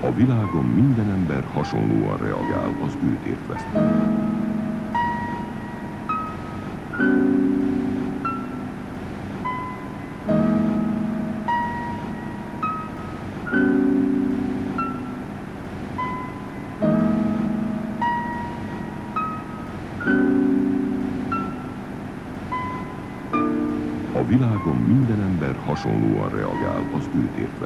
A világon minden ember hasonlóan reagál az őt ért A világon minden ember hasonlóan reagál az őt ért